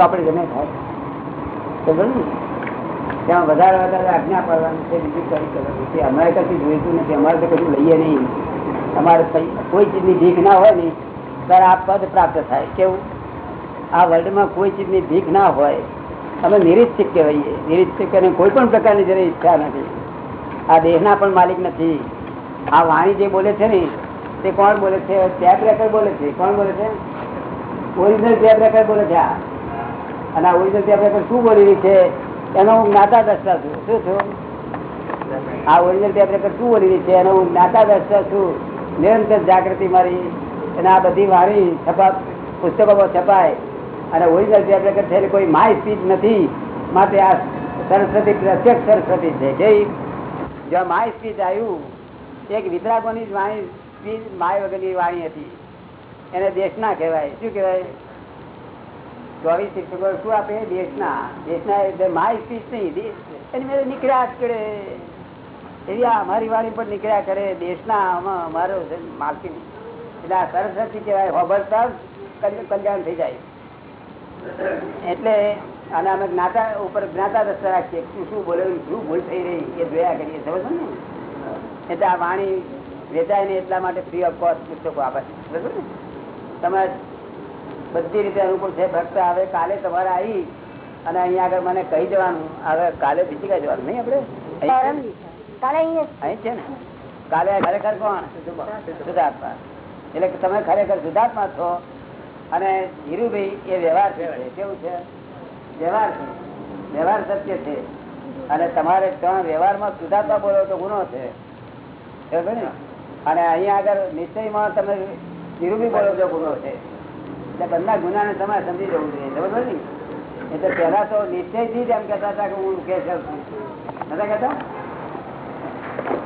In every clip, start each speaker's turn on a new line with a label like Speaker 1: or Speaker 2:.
Speaker 1: આપણે ગમે થાય. ત્યાં વધારે વધારે આજ્ઞા પાડવાની છે, બીજું કઈ કરવાનું અમારે કશું જોઈતું નથી, અમારે તો કશું લઈએ નહીં. અમારે કોઈ ચીજની ભીખ ના હોય ને, ત્યારે આ પદ પ્રાપ્ત થાય. કેવું? આ વર્લ્ડમાં કોઈ ચીજની ભીખ ના હોય, અમે નિરીક્ષક કહેવાઈએ. નિરીક્ષક અને કોઈ પણ પ્રકારની જયારે ઈચ્છા નથી. આ દેહના પણ માલિક નથી. આ વાણી જે બોલે છે ને, તે કોણ બોલે છે? ટેપ રેકર બોલે છે. કોણ બોલે છે? ઓરિજિનલ ટેપ રેકર બોલે છે આ. અને આ ઓરિજિનલથી આપણે શું બોલેલી છે, એનો હું જ્ઞાતા દસતા છું. શું છું? આ ઓરિજિનલથી આપણે શું બોલેલી છે, એનો હું જ્ઞાતા દસતા છું. નિરંતર જાગૃતિ મારી, અને આ બધી વાણી છપા પુસ્તકોમાં છપાય. અને ઓરિજિનલથી આપણે થયેલી કોઈ માય સ્પીચ નથી. માટે આ સરસ્વતી, પ્રત્યક્ષ સરસ્વતી છે. કે જ્યાં માય સ્પીચ આવ્યું, એક વિતરાકોની જ વાણી સ્પીચ માય વગરની વાણી હતી. એને દેશના કહેવાય. શું કહેવાય? ચોવીસ શિક્ષકો શું આપે? દેશના. દેશના એટલે માય સ્પીચ નહીં એની મેં નીકળ્યા જ કરે. એવી અમારી વાણી પણ નીકળ્યા કરે. દેશના અમારો છે એટલે આ સરસ્વતી કહેવાય, હોબળતા કલ્યાણ થઈ જાય. એટલે અને અમે જ્ઞાતા ઉપર જ્ઞાતા દસ્તા રાખીએ. શું શું બોલેલું શું ભૂલ થઈ રહી? એ જોયા કરીએ. સમજો ને? એટલે આ વાણી વેચાય ને એટલા માટે ફ્રી ઓફ કોસ્ટ પુસ્તકો આપે છે. બરોબર ને? તમે બધી રીતે અનુકૂળ છે ફક્ત હવે કાલે તમારે આવી અને અહીંયા આગળ મને કહી દેવાનું હવે કાલે બીજી કઈ જવાનું નહીં આપડે અહીં છે ને? કાલે ખરેખર કોણ? સુધાર્થમાં એટલે તમે ખરેખર સુધાર્થમાં છો અને ધીરુભાઈ એ વ્યવહાર છે? કેવું છે? વ્યવહાર છે. વ્યવહાર સત્ય છે. અને તમારે ત્રણ વ્યવહારમાં સુધાર્થમાં બોલો તો ગુનો છે. અને અહીંયા આગળ નિશ્ચયમાં તમે ધીરુભાઈ બોલો તો ગુનો છે. એટલે ગુના ને તમારે સમજી જવું જોઈએ. બરોબર ને એટલે પેલા તો નિશ્ચયથી જ એમ કેતા હતા કે હું કેશવ છું. નતા કેતા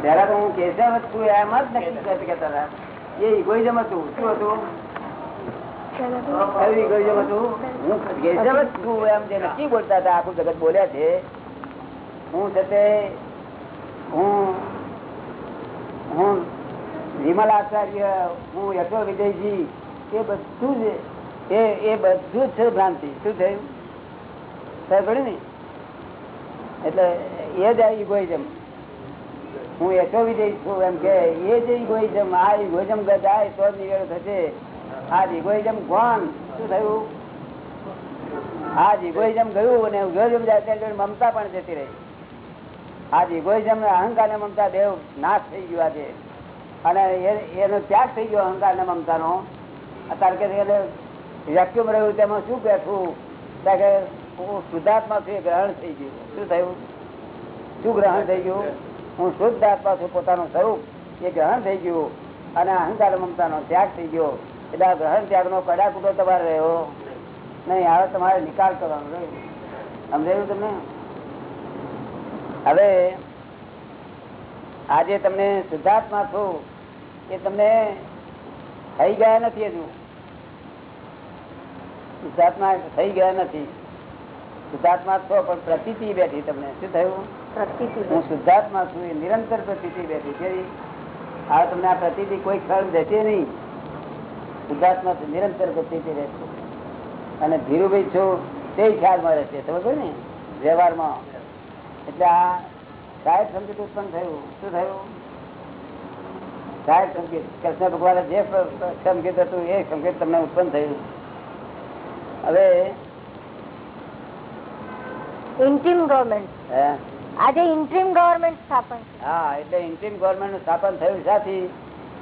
Speaker 1: પેલા તો હું કેશવ જ છું, એમ જ નક્કી કેતા હતા. એ ઇગોઇઝમ હતું. શું હતું? આખું જગત બોલ્યા છે. હું છે તે, હું હું વિમલ આચાર્ય હું યશો વિજયજી એ બધું જ એ એ બધું જ છે ભ્રાંતિ. શું થયું? સાહેબ ને એટલે એ જ આ ઇગોઇઝમ હું યશો વિજય છું, એમ કે એ જ ઇગોઇઝમ આ ઇગોઇઝમ જાય તો નિવેડો થશે. આ ઇગોઇઝમ કોણ? શું થયું? આ ઇગોઇઝમ ગયું અને ઇગોઇઝમ જાય ત્યારે મમતા પણ જતી રહી. આ ઇગોઇઝમ અહંકાર ને મમતા દેવ નાશ થઈ ગયો આજે. અને એનો ત્યાગ થઈ ગયો અહંકાર ને મમતા નો અત્યારે વેક્યુમ રહ્યું તેમાં શું બેઠું? હું શુદ્ધાત્મા છું ગ્રહણ થઈ ગયું. શું થયું? શું ગ્રહણ થઈ ગયું? હું શુદ્ધ આત્મા છું, પોતાનું સ્વરૂપ. એ ગ્રહણ થઈ ગયું. અને અહંકાર મમતાનો ત્યાગ થઈ ગયો. એટલે આ ગ્રહણ ત્યાગનો કડાકૂટો તમારે રહ્યો. નહીં, હવે તમારે નિકાલ કરવાનો રહ્યો. સમજાયું તમને? હવે આજે તમને શુદ્ધાત્મા છું, એ તમને થઈ ગયા નથી હજુ. શુદ્ધાત્મા થઈ ગયા નથી. શુદ્ધાત્મા છો પણ પ્રતિ બેઠી તમને. શું થયું? હું શુદ્ધાત્મા છું એ નિરંતર પ્રતિ બેઠી કેવી આ તમને આ પ્રતિ કોઈ ક્ષણ જશે નહીં. શુદ્ધાત્મા નિરંતર પ્રતિતિ રહેશે. અને ધીરુભાઈ છો તે ખ્યાલમાં રહેશે સમજો ને? વ્યવહારમાં. એટલે આ સાહેબ સંકેત ઉત્પન્ન થયું. શું થયું? સાહેબ સંકેત કૃષ્ણ ભગવાને જે સંગીત હતું એ સંકેત તમને ઉત્પન્ન થયું. હવે
Speaker 2: ઇન્ટ્રીમ ગવર્મેન્ટ
Speaker 1: હે?
Speaker 2: આજે ઇન્ટ્રીમ ગવર્મેન્ટ સ્થાપન
Speaker 1: હા એટલે ઇન્ટ્રીમ ગવર્મેન્ટનું સ્થાપન થયું સાથી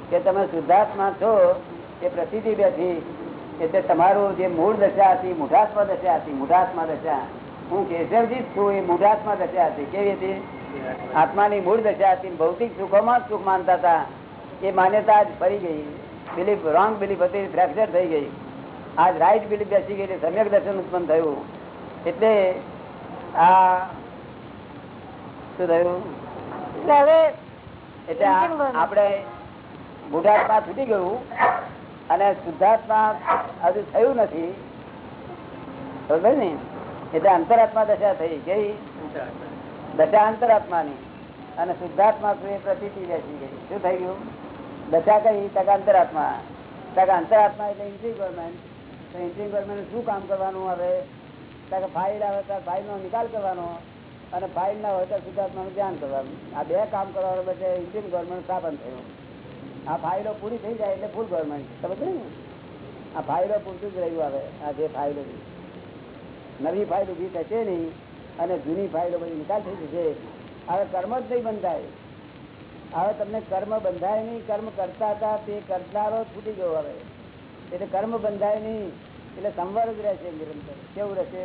Speaker 1: કે તમે શુદ્ધાત્મા છો એ પ્રતિથી બેઠી એટલે તમારું જે મૂળ દશા હતી મૂઢાત્મા દશા હતી મૂઢાત્મા દશા. હું કેશવજી છું એ મૂઢાત્મા દશા હતી. કેવી હતી? આત્માની મૂળ દશા હતી ભૌતિક સુખોમાં જ સુખ માનતા હતા. એ માન્યતા જ ફરી ગઈ. બિલીફ રોંગ બિલીફ હતી ફ્રેક્ચર થઈ ગઈ. આજ રાઈટ બિલીફ બેસી ગઈ સમ્યક દર્શન ઉત્પન્ન થયું. એટલે આ શું થયું?
Speaker 2: એટલે હવે
Speaker 1: આ. આપણે બુઢાત્મા છૂટી ગયું અને શુદ્ધાત્મા હજુ થયું નથી. બરોબર ને એટલે અંતરાત્મા દશા થઈ ગઈ. દશા અંતરાત્માની અને શુદ્ધાત્મા પ્રતિ બેસી ગઈ. શું થઈ ગયું? દશા કઈ? ટકા અંતરાત્મા. ટકા અંતરાત્મા એટલે ઇન્ટ્રી ગવર્મેન્ટ તો ઇન્ટ્રી ગવર્મેન્ટ શું કામ કરવાનું આવે કારણ કે ફાઇલ આવે ત્યારે ફાઇલ નો નિકાલ કરવાનો અને ફાઇલ ના હોય તો શુદ્ધાત્માનું ધ્યાન કરવાનું. આ બે કામ કરવાનું પછી ઇન્ડિયન ગવર્મેન્ટ સ્થાપન થયું. આ ફાઇલો પૂરી થઈ જાય એટલે ફૂલ ગવર્મેન્ટ સમજ ને? આ ફાઇલો પૂરતું જ રહ્યું આવે આ જે ફાઇલો. નવી ફાઇલ ઊભી થશે નહીં, અને જૂની ફાઇલો બધી નિકાલ થઈ જશે. હવે કર્મ જ નહીં બંધાય. હવે તમને કર્મ બંધાય નહીં, કર્મ કરતા હતા તે કરનારો છૂટી ગયો હવે. એટલે કર્મ બંધાય નહીં, એટલે સંવર જ રહેશે નિરંતર. કેવું રહેશે?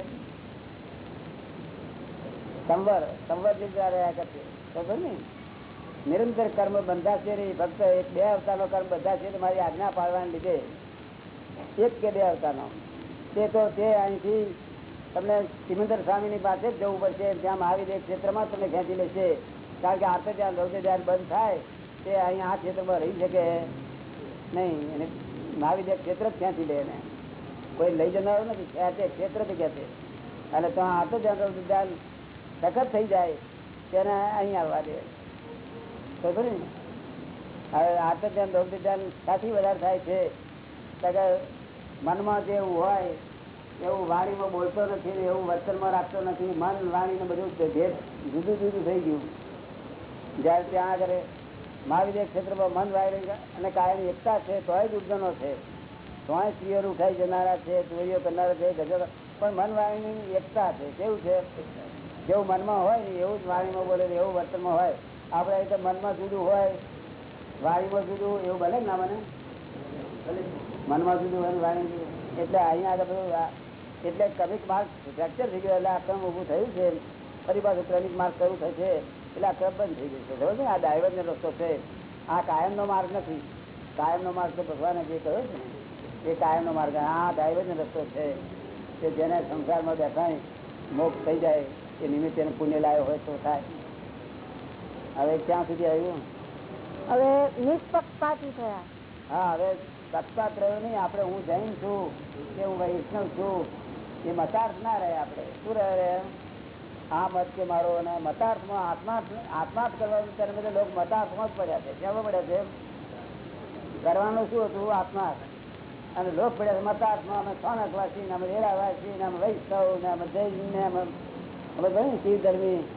Speaker 1: સંવર સંવર લીધા રહ્યા કરશે. ખબર ને નિરંતર કર્મ બંધાશે નહીં. ફક્ત એક બે અવતારનો કર્મ બંધાશે તો મારી આજ્ઞા પાડવાને લીધે. એક કે બે અવતારનો. તે તો તે અહીંથી તમને સિમંદર સ્વામીની પાસે જ જવું પડશે. ત્યાં મહાવીર ક્ષેત્રમાં તમને ખેંચી લેશે. કારણ કે આપણે ત્યાં રૌદ્ર ધ્યાન બંધ થાય, તે અહીંયા આ ક્ષેત્રમાં રહી શકે. નહીં મહાવીર ક્ષેત્ર ક્યાંથી લે ને કોઈ લઈ જનારો નથી ખેંચે ક્ષેત્રથી ખેંચે અને તો આ તો ધ્યાન સખત થઈ જાય, તેને અહીં આવવા દે. ખબર ને? હવે આ તો ધ્યાન રોગ ધ્યાન સાથી વધારે થાય છે. તો કે મનમાં જેવું હોય, એવું વાણીમાં બોલતો નથી એવું વર્તનમાં રાખતો નથી, મન વાણી ને બધું જુદું જુદું થઈ ગયું. જયારે ત્યાં આગળ મહાવીર ક્ષેત્રમાં મન વાયરી અને કાયમ એકતા છે, તોય ઉદ્ગનો છે. તોય સ્ત્રીઓ ઉઠાઈ જનારા છે, ચોરીઓ કરનારા છે ગજર પણ મન વાણીની એકતા છે. કેવું છે? જેવું મનમાં હોય ને એવું જ વાણીમાં બોલે એવું વર્તનમાં હોય. આપણે અહીં તો મનમાં જુદું હોય, વાણીમાં જુદું, એવું ભલે ના મને મનમાં જુદું હોય વાણી એટલે અહીંયા આગળ બધું એટલે ક્રમિક માર્ક ફ્રેક્ચર થઈ ગયો, એટલે આક્રમ ઊભું થયું છે. ફરી પાછું ક્રમિક માર્ક કયું થશે? એટલે આ ક્રમ બંધ થઈ જશે છે. આ ડાયવર્જનો રસ્તો છે. આ કાયમનો માર્ગ નથી. કાયમનો માર્ગ તો ભગવાને જે કહ્યો છે એ કાયમનો માર્ગ આ ડાયવર્જન રસ્તો છે કે જેને સંસારમાં બેઠાય મોક્ષ થઈ જાય એ નિમિત્તે પુણ્ય લાવ્યો હોય તો થાય. હવે ક્યાં સુધી આવ્યું?
Speaker 2: હવે નિષ્પક્ષપાતી થયા.
Speaker 1: હા હવે પક્ષપાત રહ્યો નહીં. આપણે હું જૈન છું કે હું વૈષ્ણવ છું. એ મતાર્થ ના રહે આપણે. શું રહે? આ મત કે મારો અને મતાર્થમાં આત્મા આત્માર્થ કરવાનું ત્યારે બધા લોકો મતાર્થમાં જ પડ્યા છે. કેવા પડ્યા છે? કરવાનું શું હતું? આત્માર્થ અને લોક પડ્યા મતાર્થમાં. અમે સોનકવાસી ને અમે રેડાવાસી, ને અમે વૈષ્ણવ, ને અમે જૈન, ને અમે અમે ગયું શિવ ધર્મી.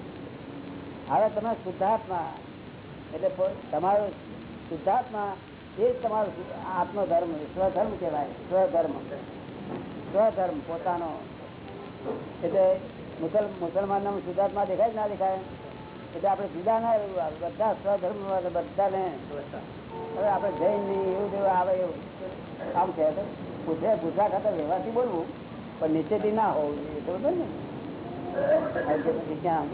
Speaker 1: હવે તમે શુદ્ધાત્મા. એટલે તમારો શુદ્ધાત્મા એ જ તમારો આત્મધર્મ, સ્વધર્મ કહેવાય. સ્વધર્મ. સ્વધર્મ પોતાનો. એટલે મુસલમાન નામ શુદ્ધાત્મા દેખાય ના દેખાય? એટલે આપણે જુદા ના. બધા સ્વધર્મ બધાને હવે આપણે જૈન નહીં એવું જેવું આવે એવું. આમ છે પૂછે પૂછા ખાતર વ્યવહારથી બોલવું પણ નીચેથી ના હોવું જોઈએ બરોબર ને? હવે ક્યાં?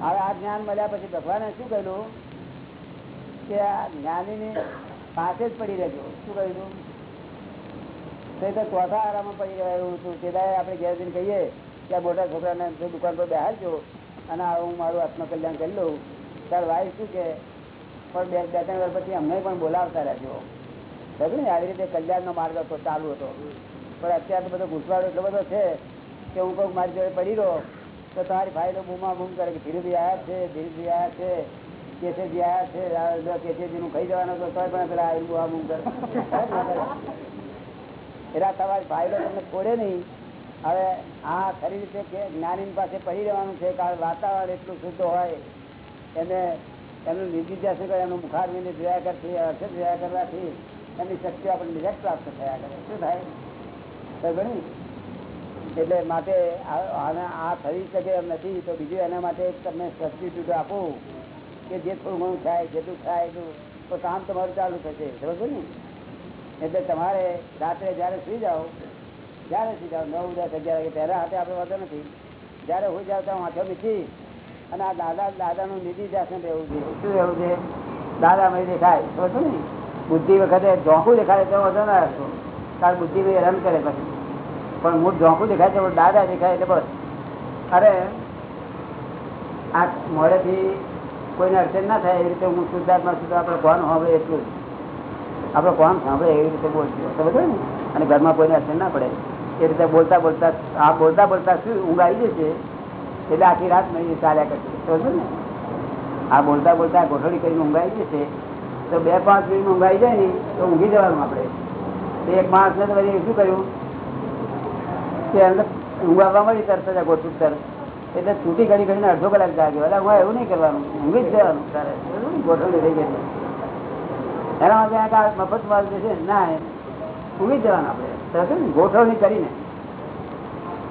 Speaker 1: હવે આ જ્ઞાન મળ્યા પછી ભગવાને શું કહ્યું કે આ જ્ઞાનીની પાસે જ પડી રહેજો. શું કહ્યું તો તો ચોથા આરામાં પડી રહ્યું એવું છું કે આપણે ઘેર જઈને કહીએ કે આ મોટા છોકરાને દુકાન પર બેહાડજો અને આ હું મારું આત્મકલ્યાણ કરી લઉં. તાર વાઈફ શું કે? પણ બે બે, ત્રણ વર્ષ પછી અમને પણ બોલાવતા રહેજો. ખબર ને? આવી રીતે કલ્યાણનો માર્ગ હતો, ચાલુ હતો. પણ અત્યારે તો બધો ઘૂંસવાડો એટલો બધો છે કે હું કહું મારી જોડે પડી રહ્યો તો તમારી ફાઇલો બૂમા બૂમ કરે કે ધીરુભાઈ આવ્યા છે ધીરુભાઈ આવ્યા છે કેસેજી આયા છે આ કેસેજી નું ખાઈ જવાનું તો પણ પેલા આવ્યું બૂમા બૂમ કરે. એટલે તમારી ફાઇલો તમને છોડે નહીં. હવે આ ખરી રીતે જ્ઞાની પાસે પડી રહેવાનું છે કારણ વાતાવરણ એટલું શુદ્ધ હોય, એને એનું નિર્દિધ્યાસ કરે, એનું મુખારવીને જોયા કરતી અર્થ જોયા કરવાથી એની શક્તિ આપણને ડિરેક્ટ પ્રાપ્ત થયા કરે. શું થાય? ગણી એટલે માટે આને આ થઈ શકે એમ નથી, તો બીજું એના માટે તમને સબસ્ટિટ્યુટ આપું કે જે થોડું ઘણું થાય, જેટલું થાય એટલું, તો કામ તમારું ચાલુ થશે. બરોબર ને એટલે તમારે રાત્રે જ્યારે સુઈ જાઓ, જ્યારે સુઈ જાઓ, નવ, દસ, અગિયાર વાગે ત્યારે હાથે આપણે વાંધો નથી. જ્યારે હું જાઉં ત્યાં વાંચો નથી. અને આ દાદા, દાદાનું નિધિ જાસન રહેવું જોઈએ. શું રહેવું છે દાદા મય દેખાય. શું ને? બુદ્ધિ વખતે ઝોંકું દેખાય તો વાંધો ના રાખતો કારણ બુદ્ધિ રન કરે પછી. પણ હું ઝોંકું દેખાય છે પણ દાદા દેખાય એટલે બસ. અરે, આ મોડેથી કોઈને અડચણ ના થાય એ રીતે હું શુદ્ધાત્મા શુદ્ધ આપણે કોણ હવે એટલું જ. આપણે કોણ? સાંભળે એવી રીતે બોલજો સમજો ને? અને ઘરમાં કોઈને અસર ના પડે. એ રીતે બોલતા બોલતા, આ બોલતા બોલતા શું ઊંઘ આવી જશે? એટલે આખી રાત નહીં ચાલ્યા કરશે. સમજો ને? આ બોલતા બોલતા ગોઠવણી કરીને ઊંઘ આવી જશે. તો બે પાંચ મિનિટ ઊંઘ આવી જાય ને, તો ઊંઘી જવાનું આપણે. એક માણસને તો શું કર્યું? કે એમને ઊંઘ આવવા મળી તરત જ ગોઠવું તરત. એટલે છૂટી ઘડી ઘડીને અડધો કલાક જાગ્યો. એટલે હું એવું નહીં કરવાનું. ઊંઘી જ જવાનું. તારે. ગોઠવણી થઈ ગઈ. એના માટે મફત માલ જે છે, ના, એ જ જવાનું આપણે ને? ગોઠવણી કરીને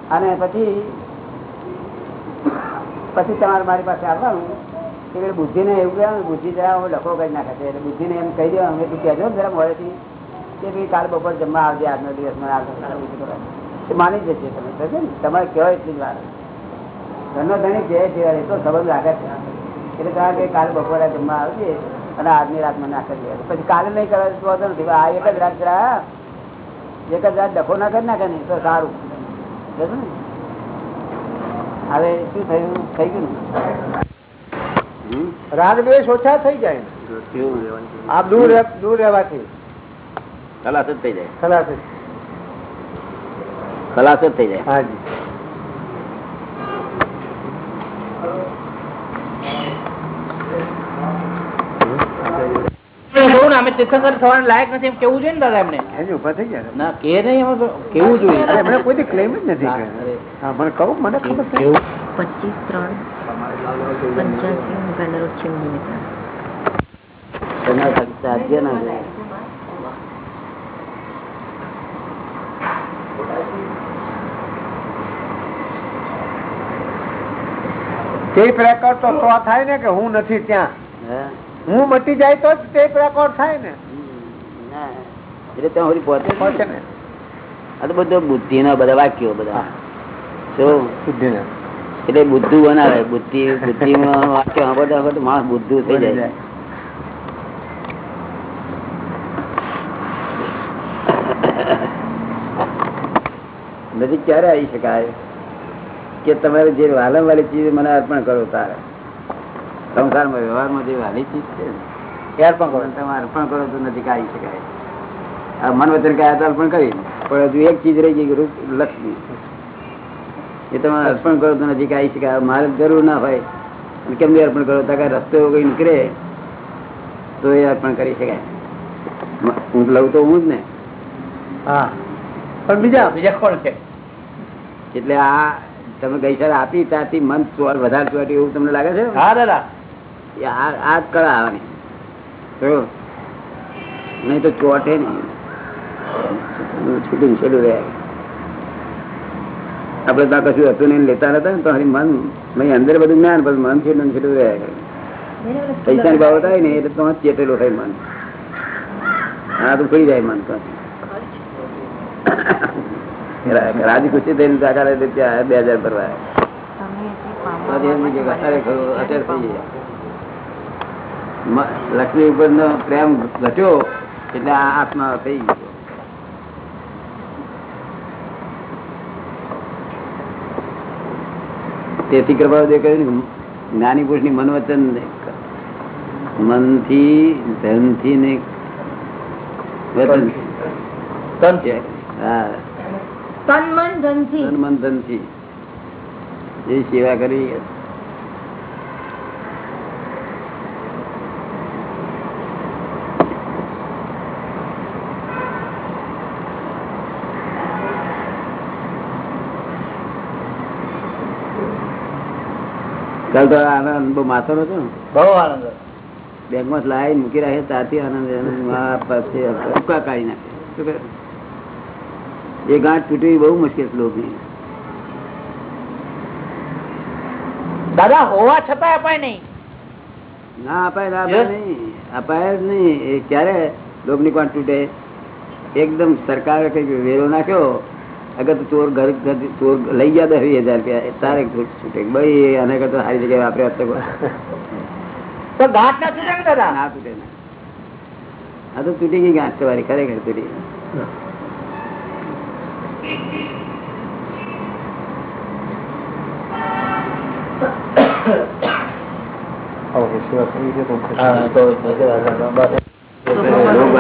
Speaker 1: અને પછી પછી તમારે મારી પાસે આવવાનું એટલે બુદ્ધિને એવું કહેવાનું બુદ્ધિ જરા હવે લખો કરી નાખે છે એટલે બુદ્ધિને એમ કહી દેવાનું અમે તું કહેજો જરા જરા મોડેથી, કે ભાઈ કાલ બપોર જમવા આવજે, આજનો દિવસ મને. એ માની જશે તમે સમજો ને? તમારે કહેવાય એટલી જ વાર ઘરનો ધણી કહે છે તો સંબંધ રાખે છે એટલે કારણ કે કાલ બપોરે જમવા આવજે અને આજની રાત મને આખા દિવસ પછી કાલે નહીં કરે તો નથી. આ એક જ રાત જરા એક જ રાત ડખો ના કરી નાખે ને તો સારું. ને? હવે શું થયું? થઈ ગયું ને? હમ?
Speaker 3: રાગ દ્વેષ ઓછા થઈ જાય આ દૂર દૂર રહેવાથી.
Speaker 4: ખલાસ જ થઈ જાય.
Speaker 3: ખલાસ.
Speaker 4: ખલાસ જ થઈ જાય.
Speaker 3: હાજી
Speaker 5: કહું ને અમે તીર્થંકર થવાના લાયક નથી એમ કેવું જોઈએ ને દાદા એમને?
Speaker 3: એની ઊભા થઈ ગયા.
Speaker 5: ના કે નહીં એમાં તો કેવું જોઈએ?
Speaker 3: અરે એમણે કોઈ ક્લેમ જ નથી
Speaker 5: હા,
Speaker 3: કર્યો.
Speaker 5: અરે.
Speaker 3: હા મને કહું મને ખબર છે.
Speaker 5: કેવું?
Speaker 6: પચીસ ત્રણ પંચ્યાસી બેનર છે મિનિટ
Speaker 1: તમારે સાધ્ય ના છે.
Speaker 3: ટેપ રેકોર્ડ તો તો થાય ને કે હું નથી ત્યાં?
Speaker 1: હે?
Speaker 3: મટી જાય તો જ ટેપ રેકોર્ડ થાય ને.
Speaker 1: એટલે ત્યાં સુધી પહોંચે
Speaker 3: પહોંચે ને.
Speaker 1: આ તો બધો બુદ્ધિ ના બધા વાક્યો બધા. શું?
Speaker 3: બુદ્ધિ
Speaker 1: એટલે બુદ્ધુ બનાવે. બુદ્ધિ બુદ્ધિ વાક્ય સાંભળતા સાંભળતા માણસ બુદ્ધુ થઈ જાય. નજીક ક્યારે આવી શકાય? કે તમારે જે વાલમ વાલી ચીજ મને અર્પણ કરો તારે? સંસારમાં વ્યવહારમાં જે વાલી ચીજ છે એ અર્પણ કરો તમે અર્પણ કરો તો નજીક આવી શકાય. આ મન વચન કયા તો અર્પણ કરી પણ હજુ એક ચીજ રહી ગઈ રૂપ લક્ષ્મી. એ તમે અર્પણ કરો તો નથી કાઢી શકાય. મારે જરૂર ના હોય. અને કેમ નહીં અર્પણ કરો? રસ્તો એવો કઈ નીકળે તો એ અર્પણ કરી શકાય. હું લઉં તો હું જ ને.
Speaker 3: હા. પણ બીજા
Speaker 5: બીજા કોણ છે?
Speaker 1: એટલે આ તમે ગઈ સર આપી ત્યાંથી મન વધારે ચોટી એવું તમને લાગે છે?
Speaker 5: હા દાદા.
Speaker 1: આ કળા આવે નહીં તો ચોટે નહીં. છૂટું છેડું રહે. આપડે ત્યાં કશું હતું નહીં લેતા નતા તો હરી મન નહીં અંદર બધું જ્ઞાન પણ મન છેડું છેડું રહે. પૈસા ની બાબત આવી ને એટલે તો ચેટેલું થાય મન. હા તો ફરી જાય મન તો રાજી ખુશી થઈને જાગા રહે ત્યાં બે હજાર ભરવા અત્યારે ખરું, અત્યારે થઈ જાય. લક્ષ્મી ઉપર નો પ્રેમ ઘટ્યો એટલે આ આત્મા થઈ ગયો. તેથી કૃપા કહ્યું ને જ્ઞાની પુરુષની મન વચન મનથી ધનથી ને વચન. હા.
Speaker 2: મન ધનથી.
Speaker 1: એ સેવા કરી કાલ તો આનંદ બહુ માથો નતો
Speaker 5: બહુ આનંદ
Speaker 1: બેંકમાં લાવી મૂકી રાખે ત્યારથી આનંદ પાસે ઉપકા કાઢી નાખે. એ ગાંઠ તૂટવી બહુ મુશ્કેલ લોકની
Speaker 5: દાદા હોવા છતાં અપાય નહીં.
Speaker 1: ના અપાય ના અપાય નહીં. અપાય જ નહીં. એ ક્યારે લોકની કોણ તૂટે? એકદમ સરકારે કંઈક વેરો નાખ્યો અગર તો ચોર ઘર ઘર- ચોર લઈ ગયા દસ હજાર રૂપિયા. તારે છૂટે ભાઈ આને કરતા સારી જગ્યાએ વાપરે હશે તો
Speaker 5: તો ગાંઠ ના છૂટે દાદા?
Speaker 1: ના તૂટે આ તો તૂટી ગઈ ગાંઠ તમારી ખરેખર તૂટી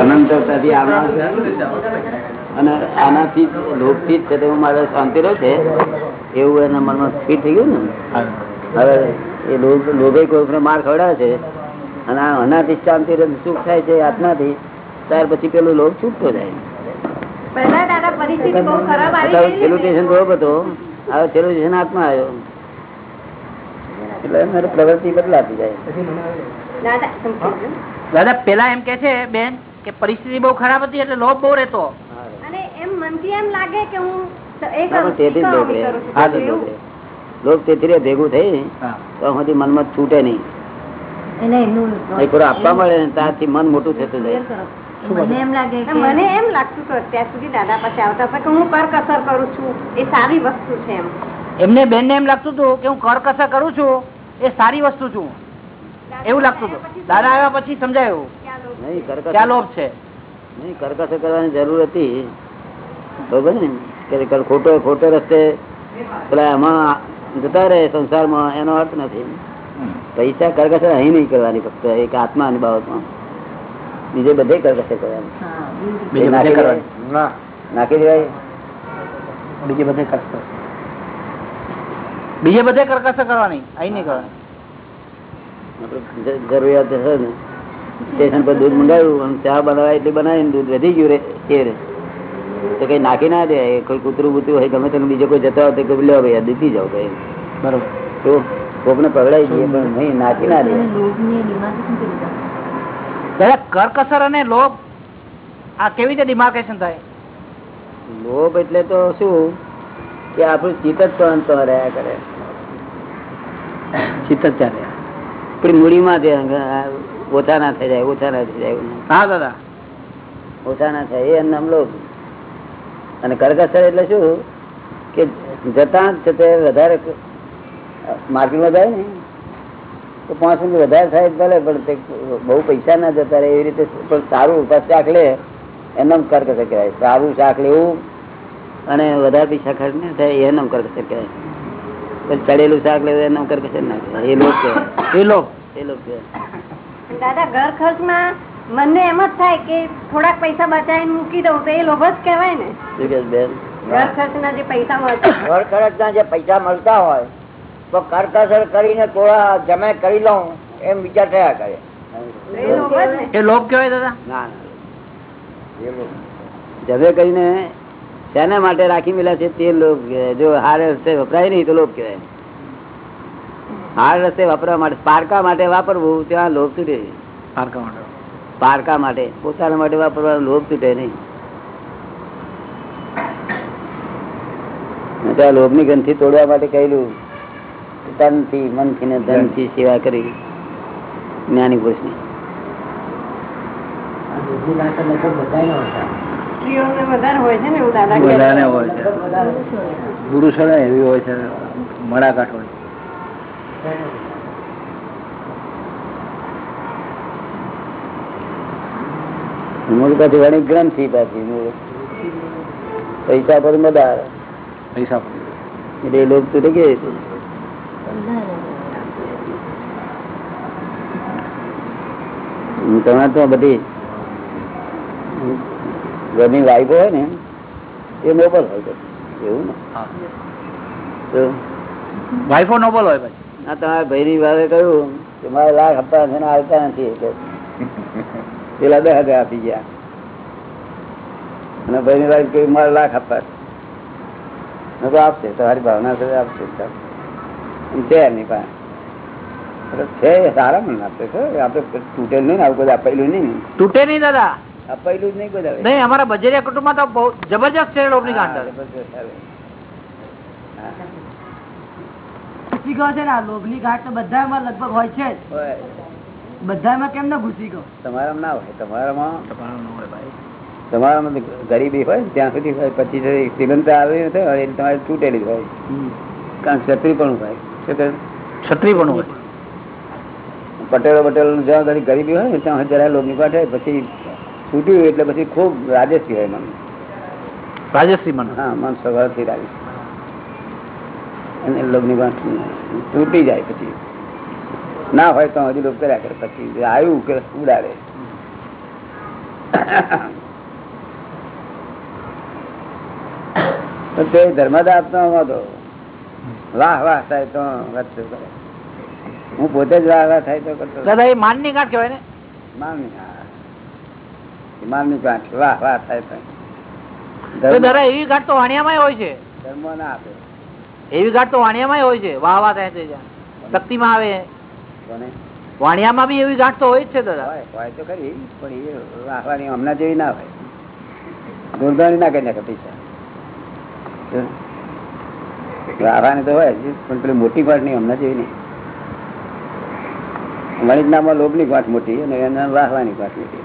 Speaker 5: અનંતરતાથી તો બસ.
Speaker 1: આવનાર છે. અને આનાથી લોભથી જ છે તો મારે શાંતિ રહ્યો છે. એવું એના મનમાં ફીટ થઈ ગયું ને? હવે એ લોભે કોઈ માર ખવડાવે છે. અને આ અનાથી શાંતિ સુખ થાય છે આત્માથી. ત્યાર પછી પેલો લોભ છૂટતો જાય. હતો. હવે છેલ્લું આત્મા આવ્યો. એટલે અમારી પ્રવૃત્તિ બદલાતી જાય.
Speaker 2: દાદા
Speaker 5: દાદા પેલા એમ કે છે બેન કે પરિસ્થિતિ બહુ ખરાબ હતી એટલે લોભ બહુ રહેતો.
Speaker 2: અને એમ મનથી એમ લાગે કે હું કરું
Speaker 1: તેથી ભેગું થઈ તો હજી મનમાં છૂટે નહીં. આપવા મળે ને ત્યારથી મન મોટું થતું જાય.
Speaker 6: મને એમ લાગે કે
Speaker 2: મને એમ લાગતું હતું અત્યાર સુધી દાદા પાસે આવતા હતા કે હું કરકસર કરું છું. એ સારી વસ્તુ છે એમ.
Speaker 5: એમને બેન ને એમ લાગતું હતું કે હું કરકસર કરું છું એ સારી વસ્તુ છું. એવું લાગતું હતું. દાદા આવ્યા પછી સમજાયું.
Speaker 1: નહીં કરકસર
Speaker 5: લોભ છે.
Speaker 1: નહીં કરકસર કરવાની જરૂર હતી. બરોબર ને? કે ખોટો ખોટો રસ્તે પેલા એમાં જતા રહે સંસારમાં એનો અર્થ નથી. પૈસા કરકસર અહીં નહીં કરવાની ફક્ત એક આત્માની બાબતમાં બીજે બધે કરકસર કરવાની.
Speaker 6: હા,
Speaker 5: બીજે બધે
Speaker 1: નાખી
Speaker 5: કરવાની.
Speaker 1: દેવાય. નાખી દેવાય?
Speaker 5: બીજે બધે કરકસર બીજે બધે કરકસર કરવાની. અહીં નહીં કરવાની.
Speaker 1: આપણે જરૂરિયાત હશે ને. સ્ટેશન પર દૂધ મંગાવ્યું અને ચા બનાવાય એટલે બનાવીને દૂધ વધી ગયું રે એ રે. તો કઈ નાખી ના દે કોઈ કૂતરું બૂતરું હોય ગમે તેને બીજો કોઈ જતો હોય તો કે લ્યો ભાઈ દીધી જાવ કઈ
Speaker 5: બરોબર.
Speaker 1: તો કોકને પકડાઈ જઈએ પણ નહીં નાખી ના દે?
Speaker 5: દાદા કરકસર અને લોભ આ કેવી રીતે ડિમાર્કેશન થાય?
Speaker 1: લોભ એટલે તો શું? કે આપણું ચિત્ત જ તો અંત રહ્યા કરે.
Speaker 5: ચિત્ત જ ચાલે.
Speaker 1: આપણી મૂડીમાં આ ઓછા ના થઈ જાય ઓછા ના થઈ જાય
Speaker 5: હા દાદા.
Speaker 1: ઓછા ના થાય એ નામ લોભ અને કરકસર એટલે શું? કે જતા છે તે વધારે માર્કેટમાં જાય ને તો પાંચ મિનિટ વધારે થાય ભલે પણ તે બહુ પૈસા ના જતા રહે એવી રીતે પણ સારું ઉપાસ શાક લે. એમ કરકસર કહેવાય. સારું શાક લેવું અને વધારે પૈસા ખર્ચ ના થાય એમ કરકસર કહેવાય. પણ ચડેલું શાક લેવું એમ કરકસર ના કહેવાય. એ લોકો
Speaker 5: એ લોકો
Speaker 1: એ લોકો કહેવાય.
Speaker 2: દાદા ઘર ખર્ચમાં મને એમ જ થાય કે થોડાક પૈસા બચાવીને મૂકી દઉં તો એ લોભ જ કહેવાય ને. ઘર ખર્ચ ના જે પૈસા મળતા
Speaker 3: ઘર ખર્ચના જે પૈસા મળતા હોય તો કરકસર કરીને થોડા જમે કરી લઉં એમ વિચાર થયા કરે.
Speaker 2: એ લોભ જ ને.
Speaker 5: એ લોભ કહેવાય દાદા?
Speaker 1: ના જમે કરીને શેના માટે રાખી મેલા છે તે લોભ કહેવાય. જો હારે રસ્તે વપરાય નહીં તો લોભ કહેવાય. હાર રસ્તે વાપરવા માટે પારકા માટે વાપરવું ત્યાં લોભ તૂટે
Speaker 5: પારકા માટે.
Speaker 1: પારકા માટે પોતાના માટે વાપરવાનો લોભ તૂટે નહીં. ત્યાં લોભની ગ્રંથિ તોડવા માટે કહેલું. તનથી મનથી ને ધનથી સેવા કરી. જ્ઞાની પુરુષની.
Speaker 2: સ્ત્રીઓને વધારે હોય છે ને એવું દાદા કહે છે.
Speaker 5: વધારે હોય છે. પુરુષો એવી હોય છે મડાકાઠ હોય
Speaker 1: મૂળ પછી વણી ગ્રંથિ પાછી મૂળ. પૈસા પર મદાર
Speaker 5: પૈસા
Speaker 1: એટલે એ લોભ તૂટે ગયે તમારે તો બધી ઘરની વાઈફ હોય ને એ નોબલ હોય. એવું ને?
Speaker 5: વાઈફો નોબલ હોય પછી.
Speaker 1: તમારા ભાઈની વાવે કહ્યું કે મારે લાખ આપવા છે આવતા નથી પેલા બે હજાર આપી ગયા. અને ભાઈની વાઈફ કહ્યું મારે લાખ આપવા તો આપશે તમારી ભાવના છે આપશે. છે એમની પાસે. છે સારા મને આપે છે. આપડે તૂટેલ નહીં આવું બધું આપેલું નહીં.
Speaker 5: તૂટે નહીં દાદા.
Speaker 1: અપાયેલું જ નહીં બધા
Speaker 5: નહીં અમારા બજેરિયા કુટુંબમાં તો બહુ જબરજસ્ત છે લોભની ગાંઠ. દાદા.
Speaker 7: ઘૂસી ગયો છે ને આ લોભની ઘાટ તો બધામાં લગભગ હોય છે બધામાં કેમ ના ઘૂસી ગયો?
Speaker 1: તમારામાં ના હોય તમારામાં તમારામાં તો ગરીબી હોય ત્યાં સુધી પછી શ્રીમંત આવી નથી તમારે તૂટેલી હોય. કારણ ક્ષત્રિય પણ હોય.
Speaker 5: છત્રી પણ હોય.
Speaker 1: પટેલો પટેલો જ્યાં ઘણી ગરીબી હોય ને ત્યાં જરા લોભની પાઠ હોય પછી છૂટ્યું એટલે પછી ખૂબ રાજસ્વી હોય મન
Speaker 5: રાજશ્રી મન
Speaker 1: હા મન સવારથી રાજસ્વી અને લગ્ન તૂટી જાય પછી. ના હોય તો હજુ લોકો કર્યા કરે. પછી આવ્યું કે ઉડાડે. તો તે ધર્મદા આપતો વાંધો વાહ વાહ થાય તો વધતું કરે. હું પોતે જ વાહ વાહ થાય તો કરતો.
Speaker 5: દાદા એ માનની ગાંઠ કહેવાય ને?
Speaker 1: માનની ગાંઠ. માનની ગાંઠ. વાહ વાહ થાય તો.
Speaker 5: દાદા એવી ગાંઠ તો વાણિયામાં હોય છે.
Speaker 1: ધર્મ ના આપે
Speaker 5: એવી ગાંઠ તો વાણિયામાં હોય છે. વાહ વાહ થાય છે શક્તિ માં આવે. વાણિયામાં બી એવી ગાંઠ તો હોય જ છે દાદા.
Speaker 1: હોય હોય તો ખરી પણ એ વાહવાની હમણાં જેવી ના હોય. ના કરી નાખે પૈસા. રાખવાની તો હોય પણ પેલી મોટી ગાંઠ નહીં હમણાં જેવી નહીં. ગણિતનામાં લોભની ગાંઠ મોટી અને એના રાખવાની ગાંઠ મોટી.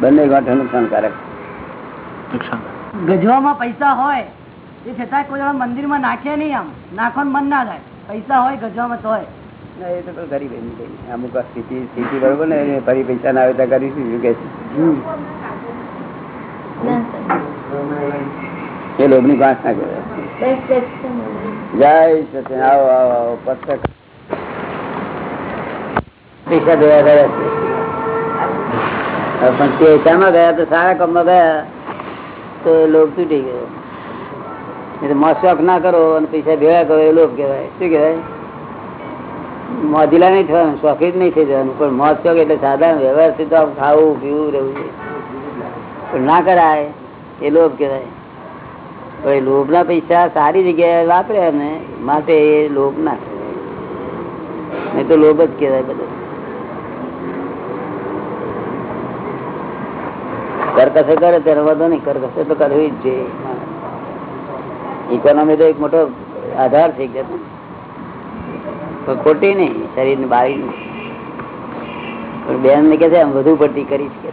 Speaker 1: બંને ગાંઠ નુકસાનકારક.
Speaker 7: ગજવામાં પૈસા હોય એ છતાં કોઈ મંદિરમાં નાખે નહીં આમ. નાખવાનું મન ના થાય. પૈસા હોય ગજવામાં તો હોય.
Speaker 1: એ તો ગરીબ એમની કઈ નહીં. અમુક સ્થિતિ સ્થિતિ બરોબર ને ફરી પૈસા ના આવે ત્યાં કરીશું શું કે એ લોભની ગાંઠ ના કહેવાય
Speaker 6: બસ બસ
Speaker 1: જય સચિન આવો આવો આવો પત્રક પૈસા ભેગા કર્યા પણ તે શામાં ગયા તો સારા કામમાં ગયા તો લોભ તૂટી ગયો. શોખ ના કરો અને પૈસા ભેગા કરો, એ લોભ કહેવાય. શું કહેવાય? મોજીલા નહીં થવાનું શોખી જ નહીં થઈ જવાનું. પણ શોખ એટલે સાધારણ વ્યવહારથી આમ ખાવું, પીવું, રહેવું પણ ના કરાય, એ લોભ કહેવાય. તો એ લોભના પૈસા સારી જગ્યાએ વાપરે અને માટે એ લોભ ના કહેવાય. નહીં તો લોભ જ કહેવાય બધું. કરકસર કરે, ત્યારે વાંધો નહીં. કરકસર તો કરવી જ જોઈએ. ઇકોનોમી તો એક મોટો આધાર છે ગયો ખોટી નહીં શરીરની બારી પણ બેન ને કે છે વધુ પડતી કરી છે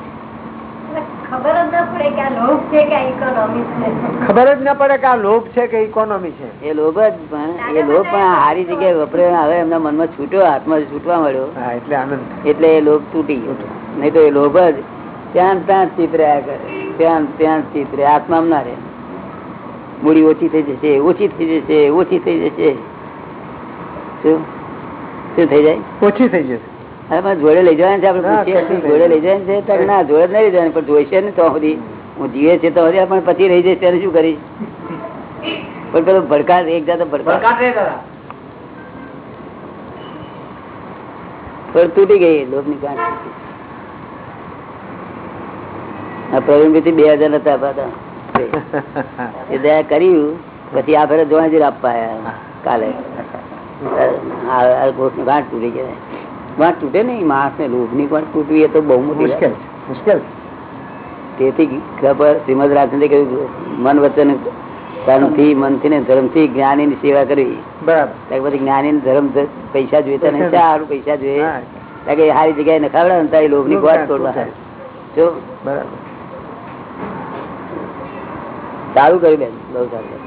Speaker 1: છે.
Speaker 2: ખબર જ ના પડે કે આ લોભ છે કે ઇકોનોમી છે.
Speaker 8: ખબર જ ના પડે કે આ લોભ છે કે ઇકોનોમી છે.
Speaker 1: એ લોભ જ પણ એ લોભ પણ હારી જગ્યાએ વપરાયો હવે એમના મનમાં છૂટ્યો હાથમાં છૂટવા મળ્યો.
Speaker 8: એટલે આનંદ.
Speaker 1: એટલે એ લોભ તૂટી ગયો. નહીં તો એ લોભ જ ત્યાં ત્યાં ચિતર્યા કરે. ત્યાં ત્યાં ચિત્ર ચિતરે આત્મામાં ના રહે. મૂડી ઓછી થઈ જશે ઓછી થઈ જશે ઓછી થઈ જશે. શું? શું થઈ જાય?
Speaker 8: ઓછી થઈ જશે.
Speaker 1: અરે જોડે લઈ જવાનું છે આપણે જોડે લઈ જવાનું છે તો ના જોડે નહીં લઈ જવાનું પણ જોઈશે ને તો સુધી. હું જીવે છે તો સુધી પણ પછી રહી જઈશ ત્યારે શું કરીશ? પણ પેલો ભડકાર એક જાતો
Speaker 5: ભડકાર
Speaker 1: પર તૂટી ગઈ લોભની ની કાંઠ પ્રવીણ બે હજાર નતા પાછા. એ દયા કર્યું પછી આ ફેરે જોવાજી આપવા આવ્યા કાલે. આ- આ ગોઠની ગાંઠ તૂટી ગયા. ગાંઠ તૂટે નહીં માણસ ને લોભની ગાંઠ તૂટવી એ તો બહુ મોટી
Speaker 8: મુશ્કેલ મુશ્કેલ.
Speaker 1: તેથી ખબર શ્રીમદ રાજચંદ્રે કહ્યું મન વચન કર્મથી મનથી ને ધર્મથી જ્ઞાની ની સેવા કરવી.
Speaker 8: બરાબર.
Speaker 1: પછી જ્ઞાની ને ધર્મ પૈસા જોઈતા નહીં સારું પૈસા જોઈએ. સારી જગ્યાએ નખાવડા ને તારી લોભની ગોઠ તોડવા. જો
Speaker 8: બરાબર.
Speaker 1: સારું કર્યું બેન બહુ સારું.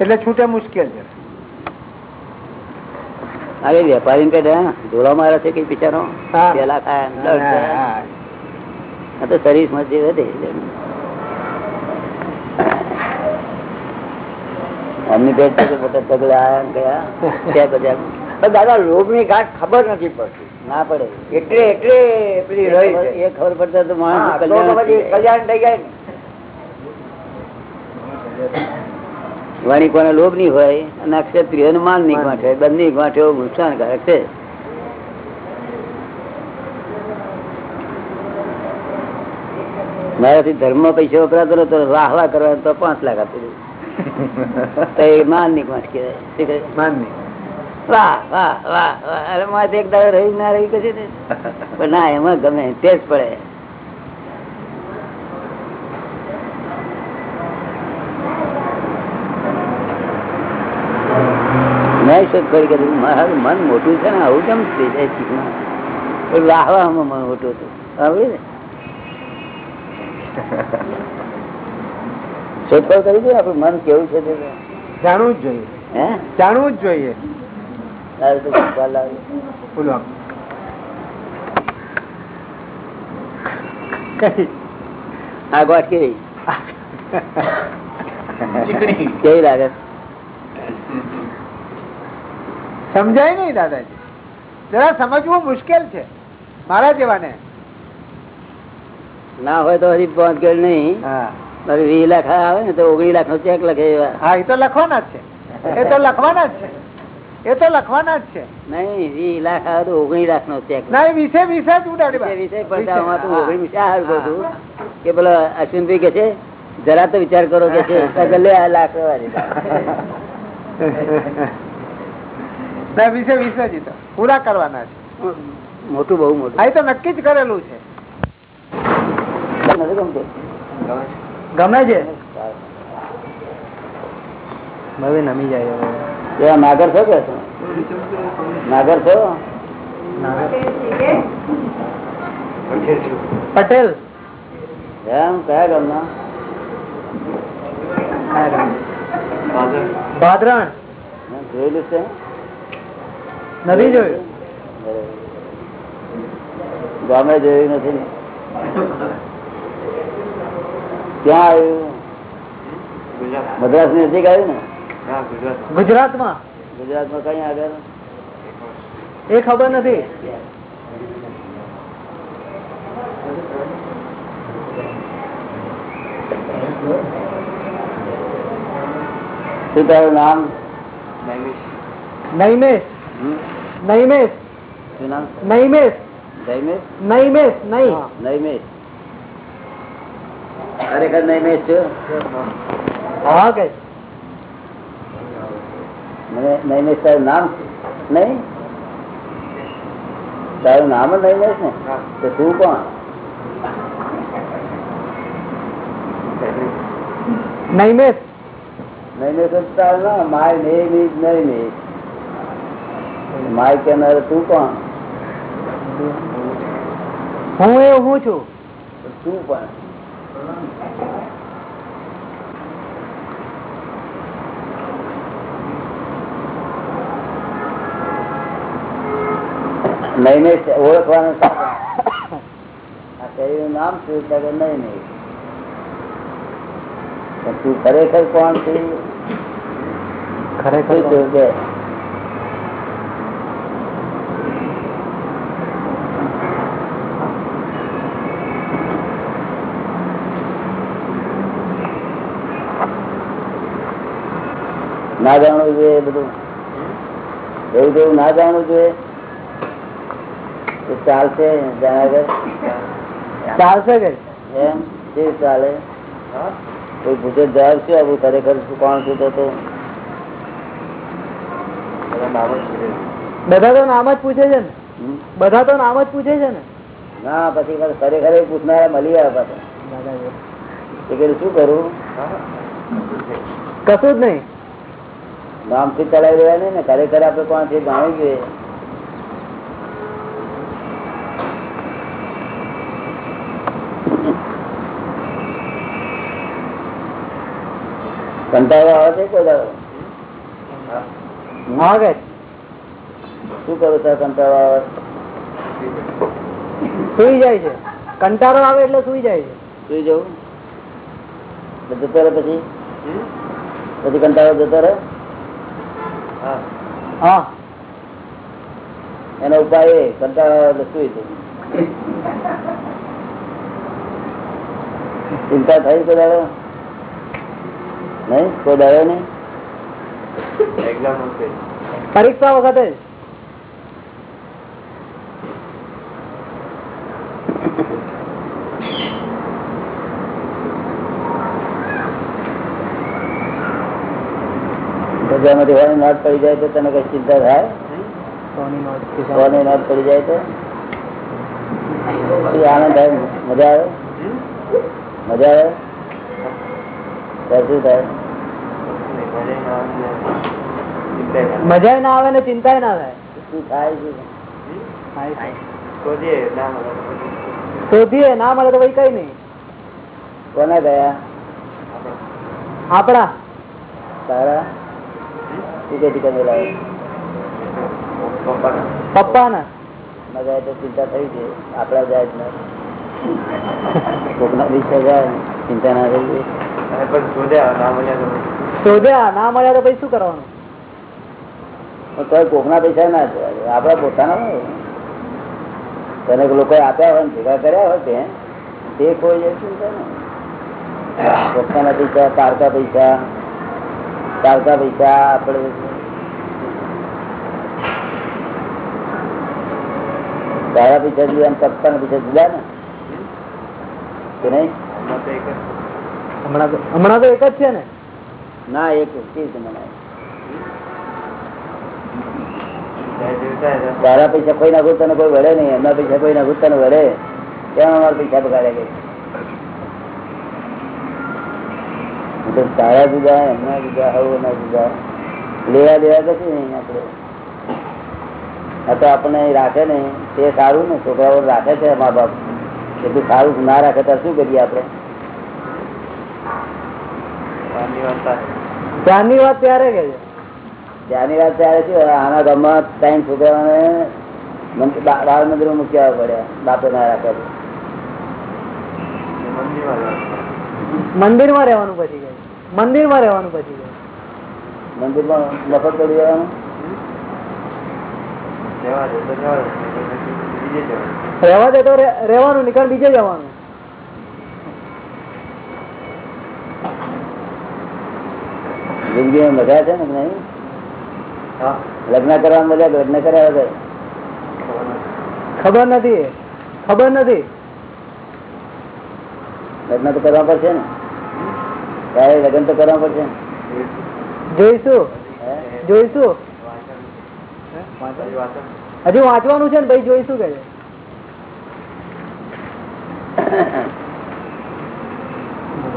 Speaker 8: એટલે છૂટે મુશ્કેલ છે?
Speaker 1: અરે વેપારી પેટે ધોળા મારા છે કઈ બિચારો? પેલા ખાયા ને તો સર્વિસમાં જે વધે અમની પેટ મોટા આયા ગયા
Speaker 3: દાદા રોગની ગાંઠ ખબર નથી પડતી.
Speaker 1: ના પડે.
Speaker 3: એટલે એટલે પેલી રહી છે.
Speaker 1: એ ખબર પડતા તો માણસ
Speaker 3: કલ્યાણ થઈ જાય. ને.
Speaker 1: વાણી કોને લોભ નહીં હોય અને ક્ષત્રિય માનની ગાંઠે બંને ગાંઠે એવું નુકસાનકારક છે. મારાથી ધર્મ પૈસા વપરાતો નતો વાહ વાહ કરવા તો પાંચ લાખ આપી દઉં. તો એ માનની ગાંઠ કહેવાય માન કહે?
Speaker 8: માનની
Speaker 1: વાહ વાહ વાહ વાહ. અરે મારે એક દાડો રહી ના રહી કશું પણ ના એમાં ગમે તે જ પડે. મેં શોધ કરી કે મારું મન મોટું છે ને આવું કેમ થઈ જાય ચીકમાં પણ મન મોટું હતું. હવે ને? શોધખોળ કરી દઈએ આપણું મન કેવું છે
Speaker 8: જાણવું જ જોઈએ.
Speaker 1: હે?
Speaker 8: જાણવું જ જોઈએ.
Speaker 1: આ ગોઠ કેવી કેવી લાગે?
Speaker 8: સમજાય નહીં દાદાજી. જરા સમજવું મુશ્કેલ છે. મારા જેવાને.
Speaker 1: ના હોય તો હજી પહોંચ ગયેલ નહીં. વીસ લાખ આવે ને તો ઓગણીસ લાખ નો ચેક લખે
Speaker 8: હા એ તો લખવાના જ છે. એ તો લખવાના જ છે. એ તો લખવાના જ છે.
Speaker 1: નહીં લાખ આવે તો ઓગણીસ લાખ નો ચેક
Speaker 8: વિશે વિશે જ ઉડાડી
Speaker 1: વિષય પડતા તો ઓગણીસ વિશે હારું કહું કે પેલો અશ્વિનભાઈ કે છે જરા તો વિચાર કરો કે છે તો આ લાખ
Speaker 8: ના વિશે વિશે જ પૂરા કરવાના છે.
Speaker 1: મોટું બહુ મોટું.
Speaker 8: આ તો નક્કી જ કરેલું છે.
Speaker 1: ગમતું?
Speaker 5: ગમે છે? હવે નમી જાય
Speaker 1: એવા નાગર છો કે? નાગર છો?
Speaker 5: પટેલ.
Speaker 1: એમ કયા ગામના?
Speaker 5: ભાદરણ.
Speaker 1: મેં જોયેલું છે?
Speaker 5: નથી જોયું.
Speaker 1: ગામે જોયું નથી ને? ક્યાં આવ્યું? મદ્રાસની નજીક આવ્યું ને?
Speaker 5: ગુજરાતમાં.
Speaker 1: ગુજરાતમાં? કઈ આગળ?
Speaker 5: એ ખબર નથી.
Speaker 1: શું તારું નામ?
Speaker 5: નૈમેશ? નૈમેશ
Speaker 1: શું નામ?
Speaker 5: નૈમેશ
Speaker 1: જયમેશ
Speaker 5: નૈમેશ નહીં.
Speaker 1: નૈમેશ ખરેખર નૈમેશ છો?
Speaker 5: હા કે
Speaker 1: મને નૈમેશ તારું નામ નહીં? તારું નામ જ નૈમેશ ને? તો તું કોણ?
Speaker 5: નૈમેશ
Speaker 1: નૈમેશ તારું નામ my name is Naimesh my કેનાર તું કોણ?
Speaker 5: હું એ હું છું.
Speaker 1: તું પણ નૈમેશ ઓળખવાનું આ શરીરનું નામ શું છે કે નહીં પણ તું ખરેખર કોણ છું?
Speaker 5: ખરેખર
Speaker 1: શું કે? ના જાણવું જોઈએ બધું? એવું તેવું ના જાણવું જોઈએ? ચાલશે
Speaker 5: ચાલશે કે?
Speaker 1: એમ? કેવું ચાલે? કોઈ પૂછે જવાબ શું આવું ખરેખર શું કોણ શું તો
Speaker 5: બધા તો નામ જ પૂછે છે ને? બધા તો નામ જ પૂછે છે ને?
Speaker 1: ના પછી ખરેખર એ પૂછનારા મળી આવ્યા પાછા. શું કરું?
Speaker 5: કશું જ નહીં.
Speaker 1: નામથી ચલાવી રહ્યા નહીં ને ખરેખર આપણે કોણ છે જાણવું જોઈએ. કંટાળો આવે છે કોઈ દાડો?
Speaker 5: હા
Speaker 1: શું કરું કંટાળો આવે?
Speaker 5: સુઈ જાય છે. કંટાળો આવે એટલે સુઈ જાય છે.
Speaker 1: સુઈ જવું? જતો રહે પછી? પછી કંટાળો જતો રહે?
Speaker 5: હા.
Speaker 1: એનો ઉપાય એ કંટાળો આવે એટલે સુઈ જવું. ચિંતા થઈ દાડો? નહીં? કોઈ દાડો નહીં?
Speaker 5: પરીક્ષા વખતે? જ.
Speaker 1: બજારમાંથી નોટ પડી જાય તો તને કઈ ચિંતા થાય? હોવાની નોટ પડી જાય. તો? આનંદ આવે મજા આવે? મજા આવે?
Speaker 5: મજા ના આવે ને ચિંતા ના આવે.
Speaker 1: શું થાય
Speaker 5: શોધીએ ના મળે. તો ભાઈ કઈ નઈ
Speaker 1: કોને ગયા?
Speaker 5: આપણા.
Speaker 1: તારા?
Speaker 5: પપ્પા ના
Speaker 1: મજા તો ચિંતા થઈ ગઈ. આપડા જાય જ ના. કોકના વિશે જાય ચિંતા ના થઈ પૈસા આપડા પોતાના તને લોકો આપ્યા હોય ભેગા કર્યા હોય તે કોઈ પોતાના પૈસા તારકા પૈસા તારકા પૈસા આપડે તારા પૈસા જુદા ને સત્તાના પૈસા જુદા ને? કે નહીં?
Speaker 5: હમણાં તો એક જ છે ને?
Speaker 1: ના, એક તારા પૈસા કોઈ નાખું તને કોઈ વળે નહીં. એમના પૈસા કોઈ નાખું તને વળે. ત્યાં અમારા પૈસા બગાડે ગઈ તારા જુદા, એમના જુદા હવના જુદા. લેવા દેવા નથી નહીં આપડે આ તો આપણને રાખે ને તે સારું ને, છોકરાઓ રાખે છે મા બાપ. એટલું સારું, ના રાખે તો શું કરીએ આપણે?
Speaker 5: ત્યાંની વાત ત્યારે કે છે?
Speaker 1: ત્યાંની વાત ત્યારે છે આના ગામમાં ત્રણ છોકરાઓને બાળ મંદિરમાં મૂકી આવવા પડ્યા. બાપે ના રાખ્યા
Speaker 5: મંદિરમાં રહેવાનું પછી ગયું મંદિરમાં રહેવાનું પછી ગયું
Speaker 1: મંદિરમાં મફત કરી જવાનું.
Speaker 5: રહેવા દે તો રહેવાનું નીકળ બીજે જવાનું.
Speaker 1: જિંદગીમાં મજા છે ને નહીં? લગ્ન કરવા મજા લગ્ન કર્યા વગર?
Speaker 5: ખબર નથી. ખબર નથી.
Speaker 1: લગ્ન તો કરવા પડશે ને. ત્યારે લગ્ન તો કરવા પડશે
Speaker 5: જોઈશું. જોઈશું. હજુ વાંચવાનું છે ને ભાઈ જોઈશું કે છે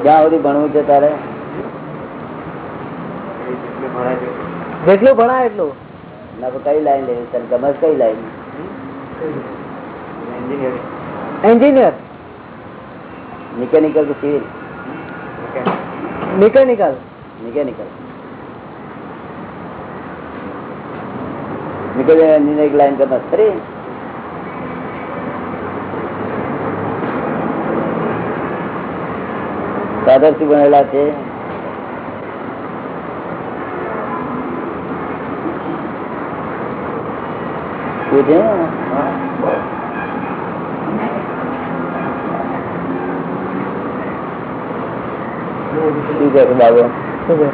Speaker 1: ક્યાં સુધી ભણવું છે તારે?
Speaker 5: જેટલું ભણાય એટલું.
Speaker 1: કઈ લાઈન લેવી? તને ગમે કઈ લાઈન?
Speaker 5: એન્જિનિયર.
Speaker 1: મિકેનિકલ કે civil?
Speaker 5: Mechanical
Speaker 1: mechanical mechanical engineering line ગમે ખરી શું ભણેલા છે? શું છે. શું છે બાબુ?
Speaker 5: શું છે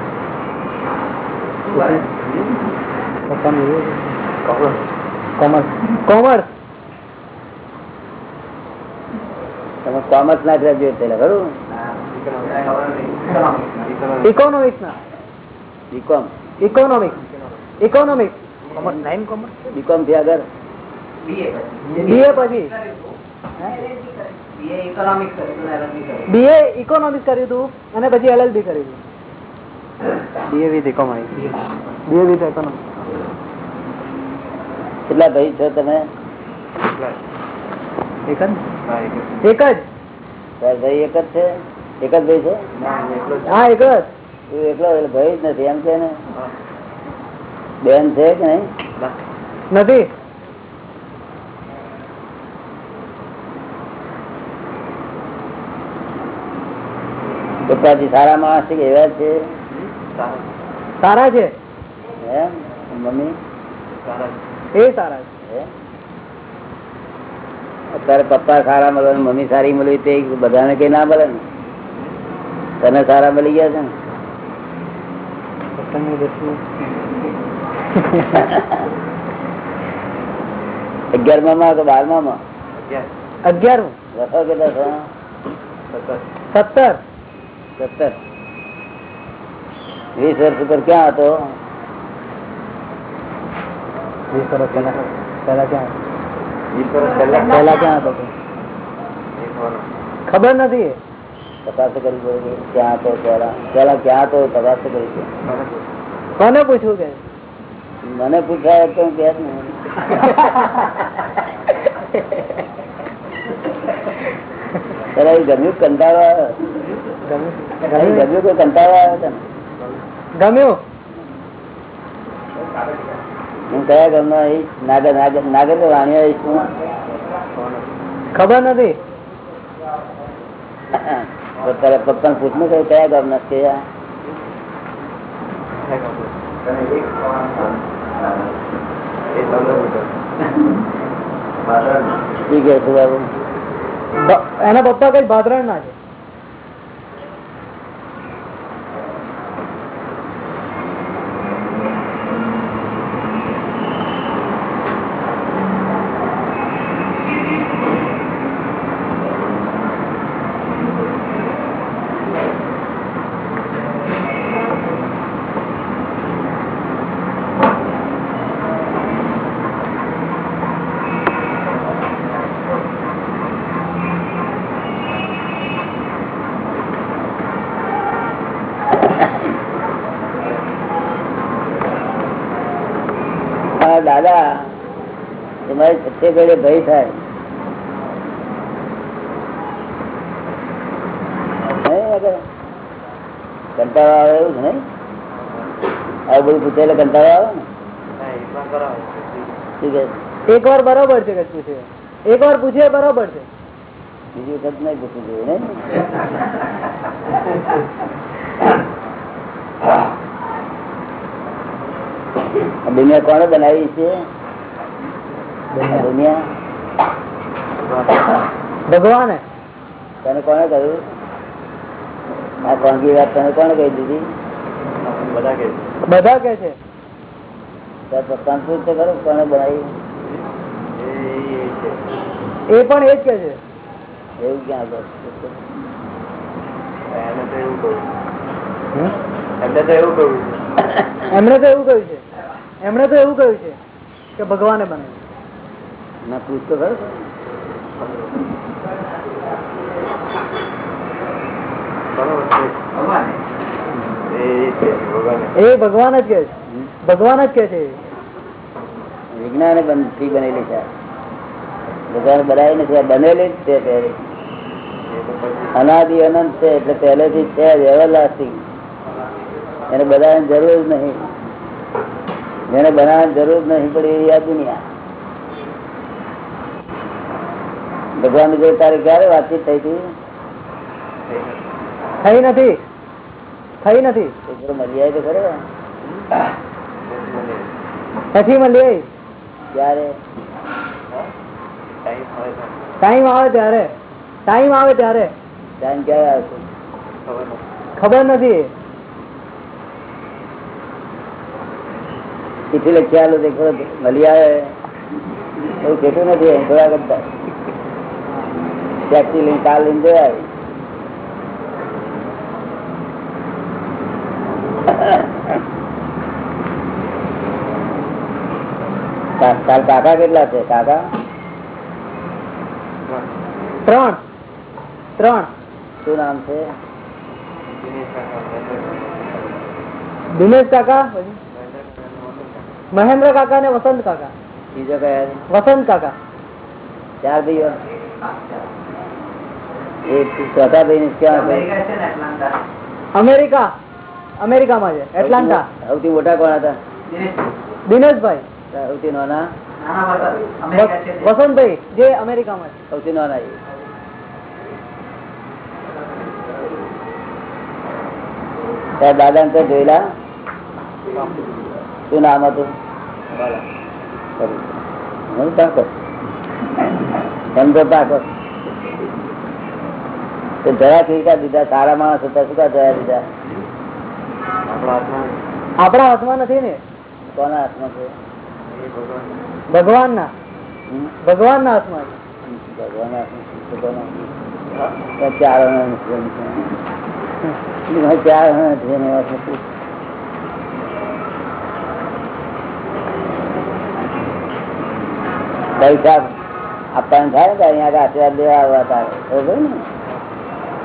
Speaker 5: કોમર્સ. કોમર્સ.
Speaker 1: તમે કોમર્સ ના ગ્રેજ્યુએટ થયેલા ખરું?
Speaker 5: ઇકોનોમિક્સ ના.
Speaker 1: Econ
Speaker 5: economics economics commerce nine commerce
Speaker 1: બીકોમથી આગળ.
Speaker 5: બીએ પછી. બીએ ઇકોનોમિક્સ કર્યું હતું અને પછી એલએલબી કર્યું હતું BA with economics BA with economics
Speaker 1: કેટલા ભાઈ છો તમે?
Speaker 5: એક જ? એક જ.
Speaker 1: ભાઈ એક જ છે? એક જ ભાઈ છે?
Speaker 5: હા એક જ.
Speaker 1: એકલો એટલે ભાઈ જ નથી એમ છે ને? બેન છે કે નહીં?
Speaker 5: નથી.
Speaker 1: પપ્પાજી સારા માણસ છે કે એવા છે?
Speaker 5: સારા છે.
Speaker 1: મમ્મી?
Speaker 5: એ સારા છે.
Speaker 1: અત્યારે પપ્પા સારા મળે મમ્મી સારી મળી તે બધાને કઈ ના મળે ને? તને સારા મળી ગયા છે ને? અગિયારમા માં કે બારમા માં?
Speaker 5: અગિયારમું
Speaker 1: રખો કેટલા છો
Speaker 5: સત્તર?
Speaker 1: સત્તર. વીસ વર્ષ ઉપર ક્યાં હતો?
Speaker 5: વીસ વર્ષ પહેલા. પહેલા ક્યાં પહેલા? ક્યાં હતો? તું? ખબર નથી.
Speaker 1: તપાસ કરવી પડે ક્યાં હતો પેલા પેલા ક્યાં હતો તપાસ કરી છે
Speaker 5: કોને પૂછવું કે?
Speaker 1: મને પૂછાય તો હું કહે જ ને પેલા એ ગમ્યું કંટાળો
Speaker 5: ગમ્યું
Speaker 1: કોઈ કંટાળો આવ્યો તને?
Speaker 5: ગમ્યું?
Speaker 1: હું કયા ગામનો નાગર નાગર નાગર વાણિયા હું?
Speaker 5: ખબર નથી.
Speaker 1: તારા પપ્પાને પૂછનું કે કયા ગામના છે? છે
Speaker 5: એના પપ્પા કઈ ભાદરણ ના છે?
Speaker 1: તે ઘડે ભય થાય. કંટાળો આવે એવું છે નહીં આવું બધું પૂછે કંટાળો આવે ને?
Speaker 5: એક વાર બરોબર છે કે પૂછે? એક વાર પૂછે બરોબર છે.
Speaker 1: બીજી વખત નહીં પૂછવું જોઈએ નહીં? દુનિયા કોણે બનાવી છે?
Speaker 5: ભગવાને?
Speaker 1: તને કોને કહ્યું? આ કોંગી વાત તને કોને કહી દીધી?
Speaker 5: બધા કે છે.
Speaker 1: પૂછ તો ખરો? કોને બનાવી
Speaker 5: એ પણ એ જ કે છે.
Speaker 1: એવું ક્યાં?
Speaker 5: એમણે તો એવું કહ્યું. છે. એમણે તો એવું કહ્યું છે કે ભગવાને બનાવ્યું.
Speaker 1: ના પૂછ તો ખરો.
Speaker 5: એ ભગવાન જ કે છે. ભગવાન જ કે છે.
Speaker 1: વિજ્ઞાનથી બનેલી છે. ભગવાન બનાવી નથી બનેલી જ છે પહેલી. અનાદિ અનંત છે એટલે પહેલેથી છે એવરલાસ્ટિંગ એને બનાવવાની જરૂર જ નહીં. જેને બનાવવાની જરૂર નહીં પડી એ આ દુનિયા. ભગવાન જોડે તારે ક્યારે વાતચીત થઈ હતી?
Speaker 5: થઈ નથી. થઈ નથી.
Speaker 1: છોકરો મળી જાય તો ખરો.
Speaker 5: નથી મળી
Speaker 1: ક્યારે?
Speaker 5: ટાઈમ આવે ત્યારે. ટાઈમ આવે ત્યારે.
Speaker 1: ટાઈમ ક્યારે આવશે
Speaker 5: ખબર નથી.
Speaker 1: ચીઠી લખી આલો દેખો મળી આવે. એવું કેતું નથી. અહીં થોડા કરતા ટેક્સી લઈને કાર લઈને કા- કાલ કાકા કેટલા છે કાકા?
Speaker 5: ત્રણ. ત્રણ.
Speaker 1: શું નામ છે?
Speaker 5: દિનેશ કાકા? મહેન્દ્ર કાકા ને વસંત કાકા?
Speaker 1: બીજો કયા
Speaker 5: વસંત કાકા.
Speaker 1: ચાર ભાઈઓ છે
Speaker 5: અમેરિકા અમેરિકામાં છે. એટલાન્ટા
Speaker 1: સૌથી મોટા કોણ હતા?
Speaker 5: દિનેશભાઈ.
Speaker 1: સૌથી નાના?
Speaker 5: વસંતભાઈ જે અમેરિકામાં છે.
Speaker 1: સૌથી નાના દાદા ને જોયેલા? શું નામ હતું? સમજો તાકો જરા ખીરકા દીધા સારા માણસ હતા શું જયા દીધા
Speaker 5: આપણા હાથમાં નથી ને?
Speaker 1: કોના હાથમાં છે?
Speaker 5: ભગવાન. ના ભગવાન ના હાથમાં છે.
Speaker 1: ભગવાન. પૈસા આપવાનું થાય ને તો અહીંયા આશીર્વાદ લેવા આવવા તારે. બરોબર ને?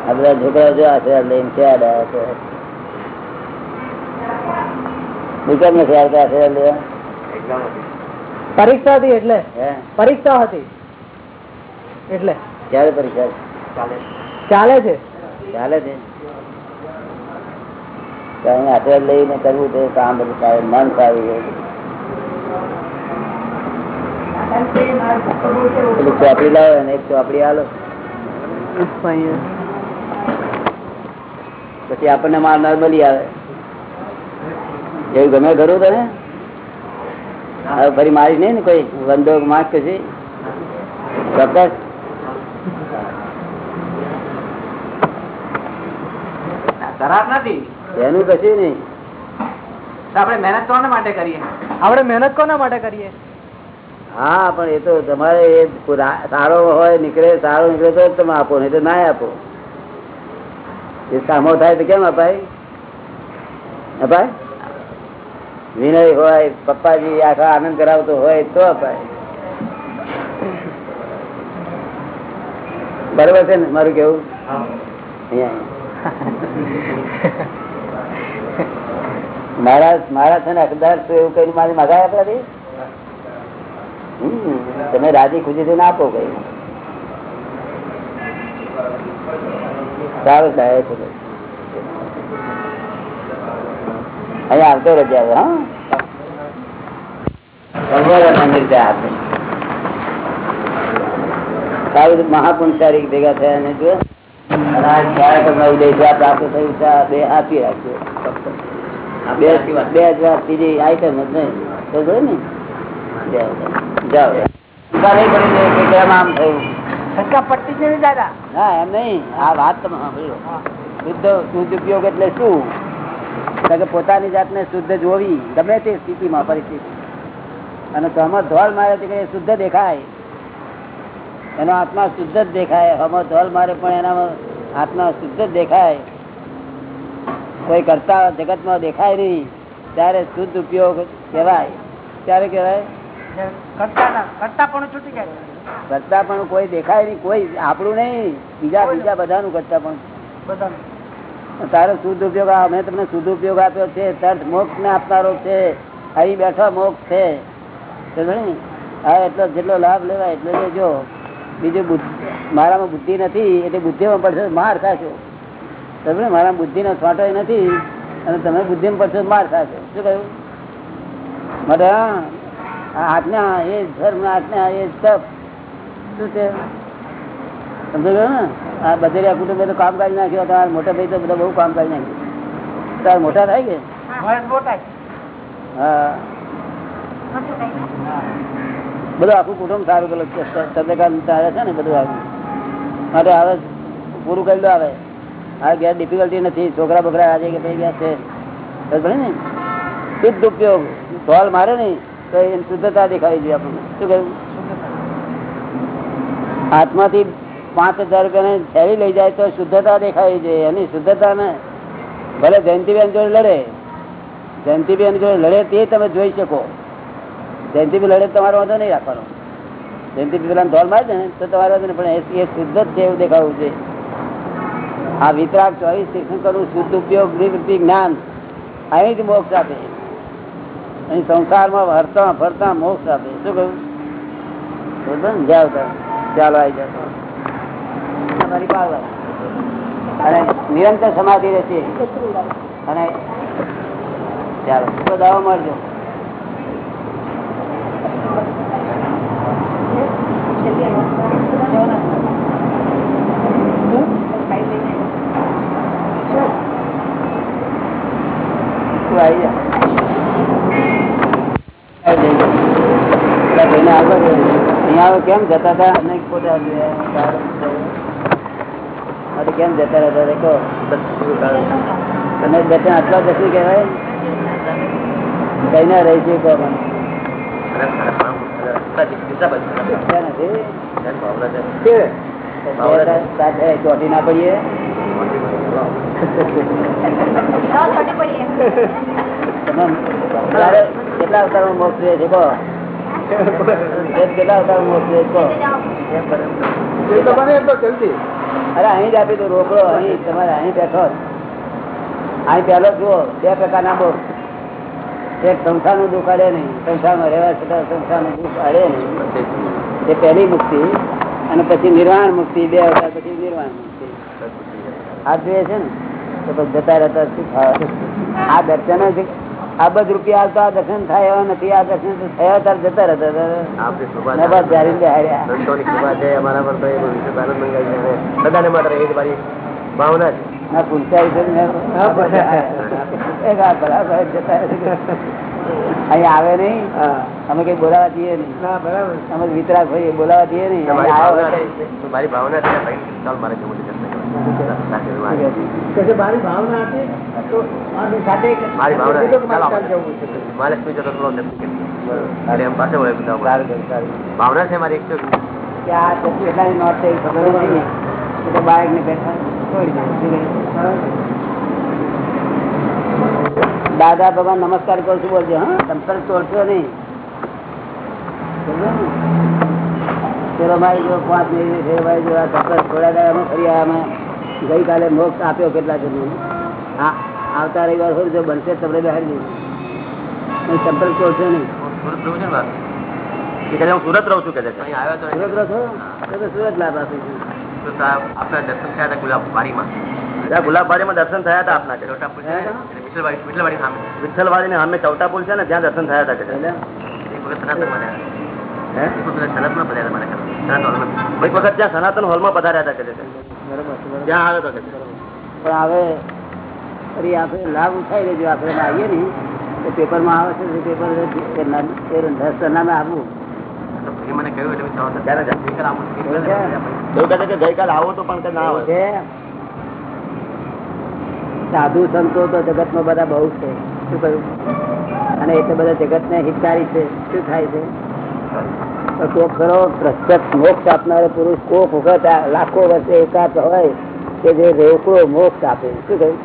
Speaker 1: આ બધા છોકરા જોયા છે લઈને ક્યાં આવ્યા છે. દુકાન નથી આવતા આશીર્વાદ લેવા?
Speaker 5: પરીક્ષા હતી એટલે? પરીક્ષા હતી. એટલે?
Speaker 1: ક્યારે પરીક્ષા?
Speaker 5: ચાલે. છે?
Speaker 1: ચાલે છે? તો આશીર્વાદ લઈને કરવું છે કામ બધું સારું મન સારું. ચોપડી લાવો અને એક ચોપડી આલો. પછી આપણને માર મળી આવે. એવું ગમે ખરું તને હવે ફરી મારી નહીં ને કોઈ વંદો માર્ક કશી ચોક્કસ.
Speaker 8: ખરાબ નથી.
Speaker 1: એનું કશું નહીં.
Speaker 8: આપણે મહેનત કોના માટે કરીએ?
Speaker 5: આપણે મહેનત કોના માટે કરીએ?
Speaker 1: હા પણ એ તો તમારે સારો હોય નીકળે સારો નીકળે તો જ તમે આપો નહીં તો ના આપો. એ સામો થાય તો કેમ અપાય? અપાય? વિનય હોય, પપ્પાજી આખા આનંદ કરાવતો હોય તો અપાય. બરોબર છે ને મારું કેવું? મહારાજ મારા છે ને અખદાર એવું કઈ મારી મગાય આપણાથી તમે રાજી ખુશી થઈને આપો કઈ. સારું સાહેબ અહીંયા આવતો રજા હા? મંદિર ત્યાં સારું મહાપુંસારી ભેગા થયા ને જો બે આપી રાખ્યો બે હજાર ત્રીજી આઈટમ જ નહીં. તો જોયું ને? જાઓ. જાઓ. આમ થયું?
Speaker 5: શંકા પડતી જ નથી દાદા.
Speaker 1: હા એમ નહીં. આ વાત તમે શુદ્ધ શુદ્ધ ઉપયોગ એટલે શું? કે પોતાની જાતને શુદ્ધ જોવી. ગમે તે સ્થિતિમાં પરિસ્થિતિ અને તો ધોલ મારે તો શુદ્ધ દેખાય. એનો આત્મા શુદ્ધ જ દેખાય. હમો ધોલ મારે પણ એનામાં આત્મા શુદ્ધ જ દેખાય. કોઈ કરતા જગતમાં દેખાય નહીં. ત્યારે શુદ્ધ ઉપયોગ કહેવાય. ત્યારે કહેવાય?
Speaker 5: કરતા કરતા પણ છૂટી જાય.
Speaker 1: કરતા પણ કોઈ દેખાય નહીં કોઈ આપણું નહીં બીજા બીજા બધાનું કરતા પણ. તારો શુદ્ધ ઉપયોગ અમે તમને શુદ્ધ ઉપયોગ આપ્યો છે તર્થ મોક્ષ ને આપનારો છે અહીં બેઠો મોક્ષ છે. હા એટલો જેટલો લાભ લેવાય એટલો લેજો. બીજું મારામાં બુદ્ધિ નથી એટલે બુદ્ધિમાં પડશે માર ખાશો. ને? મારામાં બુદ્ધિનો છોટો નથી અને તમે બુદ્ધિમાં પડશો માર ખાશો. શું કહ્યું? માટે આજ્ઞા એ ધર્મ આજ્ઞા એ તપ. શું છે? સમજો ગયો ને? આ બધેરિયા કુટુંબે તો કામ કરી નાખ્યો. તમારા મોટા ભાઈ તો બધા બહુ કામ કરી નાખ્યું. તાર મોટા થાય કે? હા. બધું આખું કુટુંબ સારું પેલું ચંદ્રકાંત તારે છે ને બધું આવ્યું માટે આવે પૂરું કરી લો આવે આ ઘેર ડિફિકલ્ટી નથી. છોકરા બકરા આજે કે ભાઈ ગયા છે. ને. શુદ્ધ ઉપયોગ. ઢોલ મારે નહીં. તો એની શુદ્ધતા દેખાવી જોઈએ આપણને. શું કહ્યું? હાથમાંથી પાંચ હજાર રૂપિયાને શેરી લઈ જાય તો શુદ્ધતા દેખાવી જોઈએ એની શુદ્ધતા ને ભલે જયંતિબેન જોડે લડે, જયંતિબેન જોડે લડે તે તમે જોઈ શકો. જયંતિભાઈ લડે તમારો વાંધો નહીં રાખવાનો. જયંતિભાઈ પેલા ધોલ મારે ને તો તમારે વાંધો નહીં, પણ એ- શુદ્ધ જ છે એવું દેખાવું છે. આ વિતરાગ ચોવીસ કરવું શુદ્ધ ઉપયોગ, નિવૃત્તિ, જ્ઞાન અહીં જ મોક્ષ આપે. અહીં સંસારમાં હરતા, ફરતા મોક્ષ આપે. શું કહ્યું? બરોબર ચાલો આવી જાય અને નિરંતર સમાધિ રહેશે. અને ચાલો દાવા મળજો તું આવી જા. આવી જજો. પેલા ભાઈને આગળ રહેજો. અહીંયા આવો કેમ જતા હતા? અને ખોટા જોયા. કેમ જતા રહેતા હતા? તમે બેઠા આટલા દર્શન કહેવાય? કઈ ના રહી છે કહો મને. ચોટી ના પડીએ. કેટલા અવતારમાં મોક્ષ છે? કેટલા અરે અહીં જ આપી દઉં રોકડો અહીં તમારે અહીં બેઠો અહીં પહેલો જુઓ બે પ્રકારના બોલ એક સંસારનું દુઃખ અડે નહીં સંસ્થામાં રહેવા છતાં સંસારનું દુઃખ અડે નહીં. એ પહેલી મુક્તિ અને પછી નિર્વાણ મુક્તિ બે હજાર પછી નિર્વાણ મુક્તિ. આ જોઈએ છે ને તો જતા રહેતા આ દર્શન જ આબદ રૂપિયા આવતા આ દર્શન થાય એવા નથી આ દર્શન થયો થયા ત્યારે જતા રહેતા આવે નહીં. અમે કઈ બોલાવા દઈએ નહીં.
Speaker 8: બરાબર.
Speaker 1: અમે વિતરાક ભાઈ બોલાવા દઈએ નહીં.
Speaker 4: મારી ભાવના મારી ભાવના છે ચાલ મારે
Speaker 8: ભાવના
Speaker 4: ચાલો.
Speaker 8: ચાલ છે.
Speaker 4: એકસો
Speaker 1: બાઇક ને? દાદા ભગવાન નમસ્કાર કરું છું બોલજો હા? સંપર્ક તોડશો નહીં. સમજો ભાઈ જો પાંચ મિનિટ ભાઈ જો આ સંપર્ક થોડા અમે ફરી આવ્યા અમે ગઈકાલે મોક્ષ આપ્યો કેટલા જણને આવતા રવિવાર હોય જો બનશે તમને બહાર નહીં સંપર્ક તોડશો નહીં.
Speaker 4: હું સુરત રહું છું કે છે. અહીં આવ્યો તો
Speaker 1: સુરત રહો છો? સુરત લાભ આપે છે.
Speaker 4: દર્શન થયા હતા ગુલાબબારીમાં ગુલાબબારીમાં દર્શન થયા હતા આપના ચોટા પુલ છે ને, વિઠ્ઠલવાડી ને સામે. ચોટા પુલ છે ને ત્યાં દર્શન થયા હતા. એક વખત ત્યાં સનાતન હોલમાં. પધાર્યા હતા કે કે છે.
Speaker 1: પણ હવે ફરી આપણે લાભ ઉઠાવી લેજો આપણે આવીએ ને તો પેપરમાં આવે છે તે પેપર એ ના- નામે આપવું
Speaker 4: તો એ મને કહ્યું એટલે મેં તરત જ ત્યારે જ ગઈકાલે આવું છું.
Speaker 1: એવું છે?
Speaker 4: એવું કહે છે કે ગઈકાલે આવો તો પણ આવે
Speaker 1: સાધુ સંતો તો જગતમાં બધા બહુ છે. શું કહ્યું? અને એટલે બધા જગતને હિતકારી છે. શું થાય છે? પ્રત્યક્ષ મોક્ષ આપનારો પુરુષ કોક વખત લાખો વર્ષે એકાદ હોય કે જે રોકડો મોક્ષ આપે. શું કહ્યું?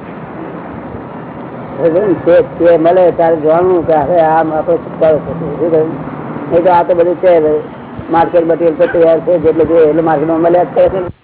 Speaker 1: તે મળે ત્યારે જાણવું કે હવે આમ આપણે છુટકારો થશે. શું કહ્યું? એ તો આ તો બધું છે, માર્કેટ મટીરિયલ તો તૈયાર છે, જેટલું જોઈએ એટલે માર્કેટમાં મળ્યા જ.